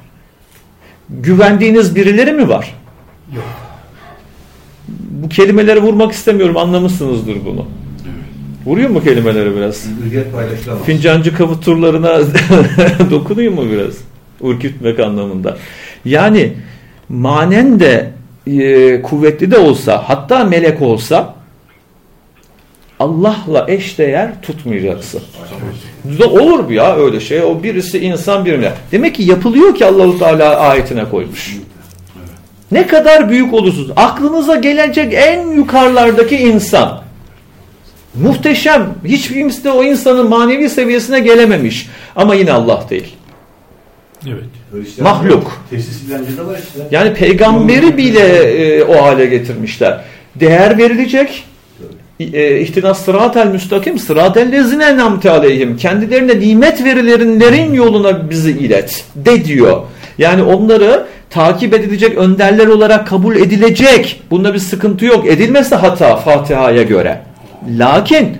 güvendiğiniz birileri mi var? Yok. Bu kelimeleri vurmak istemiyorum anlamışsınızdır bunu. Vuruyor mu kelimeleri biraz? Fincancı kavu turlarına [LAUGHS] dokunuyor mu biraz? Ürkütmek anlamında. Yani manen de e, kuvvetli de olsa hatta melek olsa Allah'la eşdeğer tutmayacaksın. Olur mu ya öyle şey? O birisi insan birine. Demek ki yapılıyor ki Allahu Teala ayetine koymuş. Ne kadar büyük olursunuz. Aklınıza gelecek en yukarılardaki insan. Muhteşem. Hiçbir kimse de o insanın manevi seviyesine gelememiş. Ama yine Allah değil. Evet. Mahluk. Yani peygamberi bile e, o hale getirmişler. Değer verilecek e, ihtinas sıratel müstakim sıratel lezine namte aleyhim kendilerine nimet verilerinlerin yoluna bizi ilet de diyor. Yani onları takip edilecek önderler olarak kabul edilecek. Bunda bir sıkıntı yok. Edilmesi hata Fatiha'ya göre. Lakin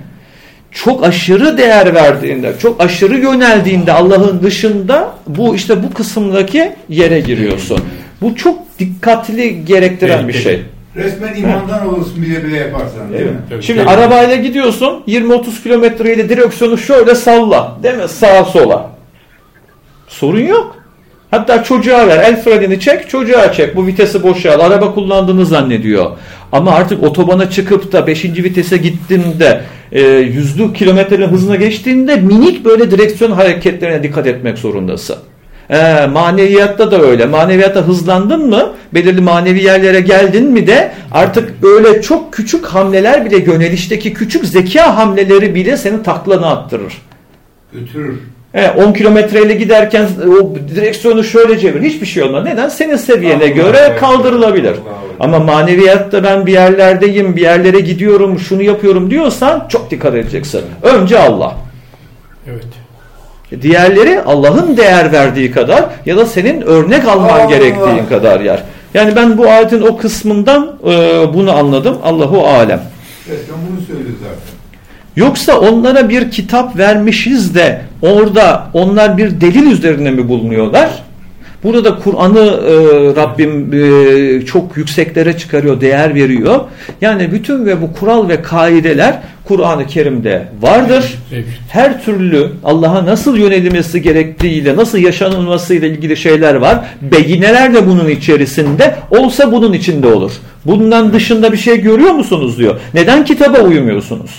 çok aşırı değer verdiğinde, çok aşırı yöneldiğinde Allah'ın dışında bu işte bu kısımdaki yere giriyorsun. Bu çok dikkatli gerektiren bir şey. Resmen imandan olursun bile bile yaparsan değil mi? Tabii, Şimdi tabii. arabayla gidiyorsun 20-30 kilometreyle direksiyonu şöyle salla değil mi sağa sola. Sorun yok. Hatta çocuğa ver el frenini çek çocuğa çek bu vitesi boşal araba kullandığını zannediyor. Ama artık otobana çıkıp da 5. vitese gittiğinde e, yüzlü kilometrenin hızına geçtiğinde minik böyle direksiyon hareketlerine dikkat etmek zorundasın. E, maneviyatta da öyle. Maneviyatta hızlandın mı, belirli manevi yerlere geldin mi de artık öyle çok küçük hamleler bile yönelişteki küçük zeka hamleleri bile seni taklana attırır. Götürür. E, 10 kilometreyle giderken o direksiyonu şöyle çevir. Hiçbir şey olmaz. Neden? Senin seviyene Allah göre Allah kaldırılabilir. Allah Ama maneviyatta ben bir yerlerdeyim, bir yerlere gidiyorum, şunu yapıyorum diyorsan çok dikkat edeceksin. Önce Allah. Evet. Diğerleri Allah'ın değer verdiği kadar ya da senin örnek alman Allah. gerektiğin kadar yer. Yani ben bu ayetin o kısmından e, bunu anladım. Allahu alem. Evet, ben bunu söylüyor zaten. Yoksa onlara bir kitap vermişiz de orada onlar bir delil üzerine mi bulunuyorlar? Burada Kur'an'ı e, Rabbim e, çok yükseklere çıkarıyor, değer veriyor. Yani bütün ve bu kural ve kaideler Kur'an-ı Kerim'de vardır. Her türlü Allah'a nasıl yönelilmesi gerektiğiyle, nasıl yaşanılmasıyla ilgili şeyler var. Beyineler de bunun içerisinde, olsa bunun içinde olur. Bundan dışında bir şey görüyor musunuz diyor. Neden kitaba uymuyorsunuz?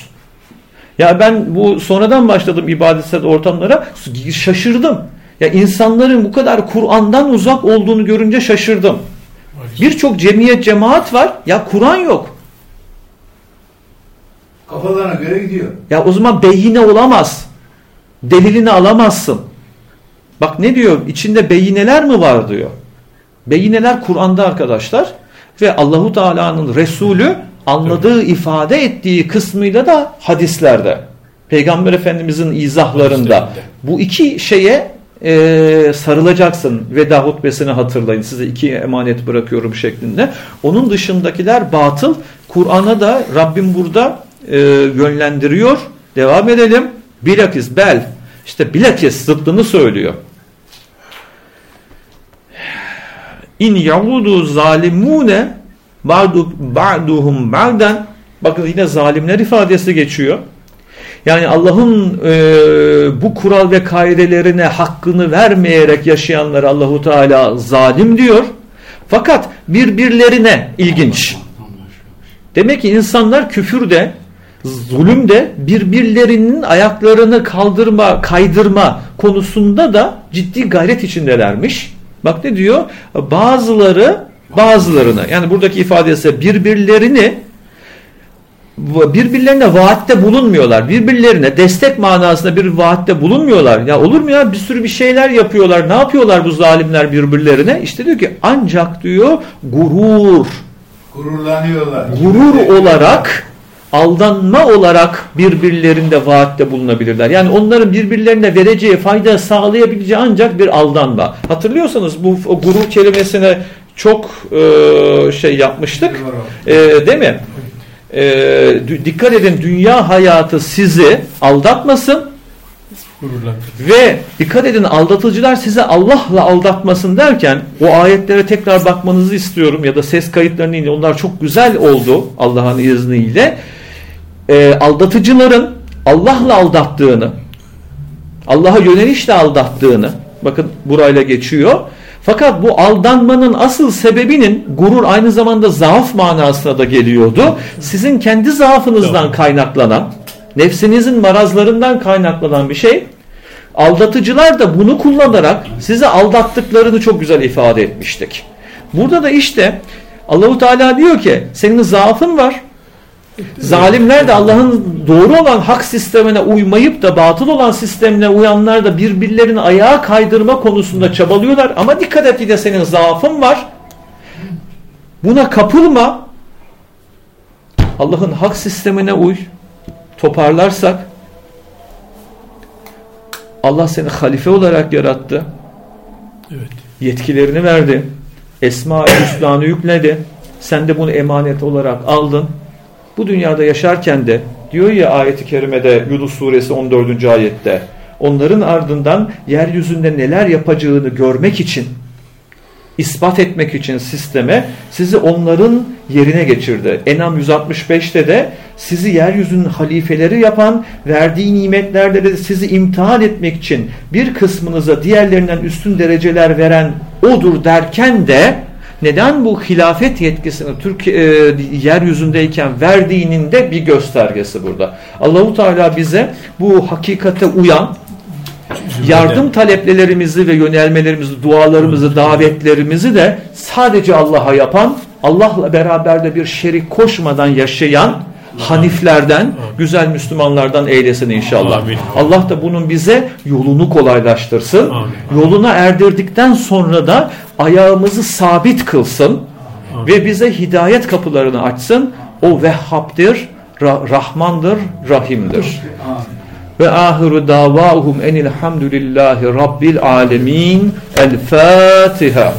Ya ben bu sonradan başladım ibadetsel ortamlara şaşırdım. Ya insanların bu kadar Kur'an'dan uzak olduğunu görünce şaşırdım. Birçok cemiyet cemaat var ya Kur'an yok. Kafalarına göre gidiyor. Ya o zaman beyine olamaz. Delilini alamazsın. Bak ne diyor? İçinde beyineler mi var diyor. Beyineler Kur'an'da arkadaşlar ve Allahu Teala'nın Resulü anladığı, ifade ettiği kısmıyla da hadislerde. Peygamber Efendimizin izahlarında. Bu iki şeye e, sarılacaksın. Veda hutbesini hatırlayın. Size iki emanet bırakıyorum şeklinde. Onun dışındakiler batıl. Kur'an'a da Rabbim burada e, yönlendiriyor. Devam edelim. Bilakis bel. İşte bilakis zıttını söylüyor. İn yavudu zalimune ba'du ba'duhum ba'den bakın yine zalimler ifadesi geçiyor. Yani Allah'ın e, bu kural ve kaidelerine hakkını vermeyerek yaşayanlar Allahu Teala zalim diyor. Fakat birbirlerine ilginç. Demek ki insanlar küfürde, zulümde birbirlerinin ayaklarını kaldırma, kaydırma konusunda da ciddi gayret içindelermiş. Bak ne diyor? Bazıları bazılarını yani buradaki ifadesi birbirlerini birbirlerine vaatte bulunmuyorlar. Birbirlerine destek manasında bir vaatte bulunmuyorlar. Ya olur mu ya bir sürü bir şeyler yapıyorlar. Ne yapıyorlar bu zalimler birbirlerine? İşte diyor ki ancak diyor gurur. Gururlanıyorlar. Gurur olarak aldanma olarak birbirlerinde vaatte bulunabilirler. Yani onların birbirlerine vereceği fayda sağlayabileceği ancak bir aldanma. Hatırlıyorsanız bu gurur kelimesine çok e, şey yapmıştık. E, değil mi? e, dikkat edin dünya hayatı sizi aldatmasın ve dikkat edin aldatıcılar size Allah'la aldatmasın derken o ayetlere tekrar bakmanızı istiyorum ya da ses kayıtlarını dinleyin. Onlar çok güzel oldu Allah'ın izniyle. E, aldatıcıların Allah'la aldattığını Allah'a yönelişle aldattığını bakın burayla geçiyor. Fakat bu aldanmanın asıl sebebinin gurur aynı zamanda zaaf manasına da geliyordu. Sizin kendi zaafınızdan kaynaklanan, nefsinizin marazlarından kaynaklanan bir şey. Aldatıcılar da bunu kullanarak size aldattıklarını çok güzel ifade etmiştik. Burada da işte Allahu Teala diyor ki senin zaafın var. Zalimler de Allah'ın doğru olan hak sistemine uymayıp da batıl olan sistemine uyanlar da birbirlerini ayağa kaydırma konusunda çabalıyorlar. Ama dikkat et de senin zaafın var. Buna kapılma. Allah'ın hak sistemine uy. Toparlarsak Allah seni halife olarak yarattı. Evet. Yetkilerini verdi. Esma-i Hüsna'nı yükledi. Sen de bunu emanet olarak aldın bu dünyada yaşarken de diyor ya ayeti kerimede Yunus suresi 14. ayette onların ardından yeryüzünde neler yapacağını görmek için ispat etmek için sisteme sizi onların yerine geçirdi. Enam 165'te de sizi yeryüzünün halifeleri yapan, verdiği nimetlerle de sizi imtihan etmek için bir kısmınıza diğerlerinden üstün dereceler veren odur derken de neden bu hilafet yetkisini Türkiye e, yeryüzündeyken verdiğinin de bir göstergesi burada. Allahu Teala bize bu hakikate uyan yardım taleplerimizi ve yönelmelerimizi, dualarımızı, davetlerimizi de sadece Allah'a yapan, Allah'la beraber de bir şerik koşmadan yaşayan haniflerden, güzel Müslümanlardan eylesin inşallah. Allah da bunun bize yolunu kolaylaştırsın. Yoluna erdirdikten sonra da ayağımızı sabit kılsın ve bize hidayet kapılarını açsın. O Vehhab'dir, Rahmandır, Rahim'dir. Ve ahiru davahum enilhamdülillahi rabbil alemin. El Fatiha.